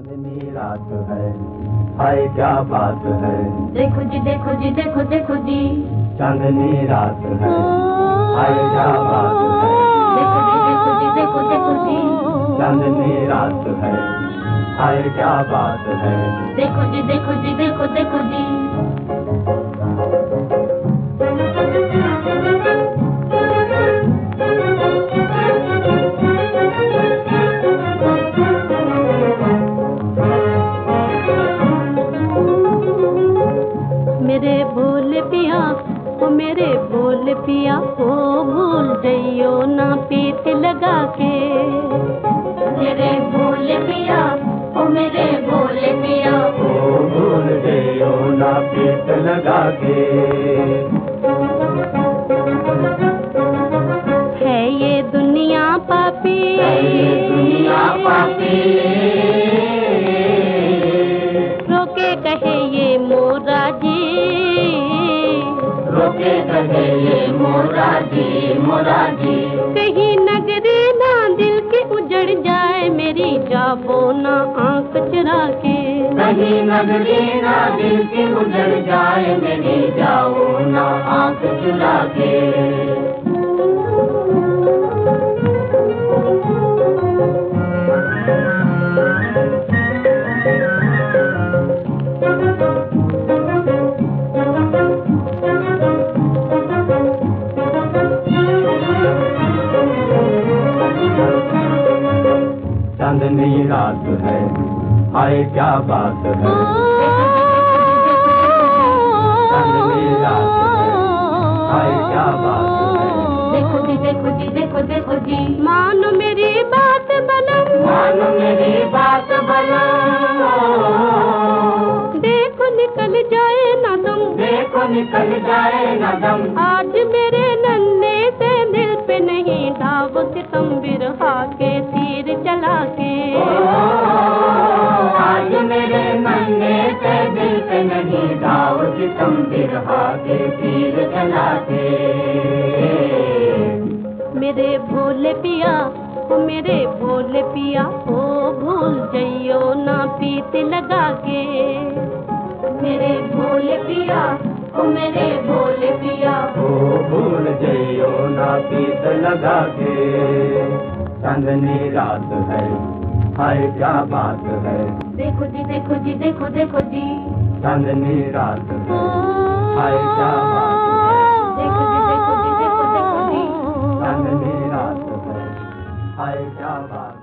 चांदनी रात है। हाय क्या बात है। देखो जी देखो जी देखो देखो जी। चांदनी रात है। हाय क्या बात है। देखो जी देखो जी देखो देखो जी। चांदनी रात है। हाय क्या बात है। देखो जी देखो जी देखो देखो जी। मेरे भूल पिया ओ मेरे भूल पिया ओ भूल जइयो ना पीत लगा के। मेरे भूल पिया ओ मेरे भूल पिया। ओ भूल गयो ना पीत लगा के। है ये दुनिया पापी। है ये दुनिया पापी। रोके कहे ये रोके कहे ये मोरा जी कहीं नगरी ना दिल के उजड़ जाए मेरी जाबो ना आँख चरा के कहीं नगरी ना दिल के उजड़ जाए मेरी जाओ ना आँख चुरा के चांदनी रात है। हाय क्या बात है। चांदनी रात है। हाय क्या बात है। देखो जी देखो जी देखो देखो जी। मानो मेरी बात बलम मान मेरी बात बना। देखो निकल जाए ना तुम देखो निकल जाए न दम। आज मेरे नन्हे से दिल पे नहीं ढाब सितम बिरहा के के तीर चलाते। मेरे भोले पिया ओ मेरे भोले पिया ओ भूल जइयो ना पीत लगा के मेरे भोले पिया ओ मेरे भोले पिया। ओ भूल जइयो ना पीत लगा के चांदनी रात है हाय क्या बात है। देखो जी देखो जी देखो देखो जी। चांदनी रात है। हाय क्या बात देखो जी देखो जी देखो देखो जी। है चांदनी रात है। हाय क्या बात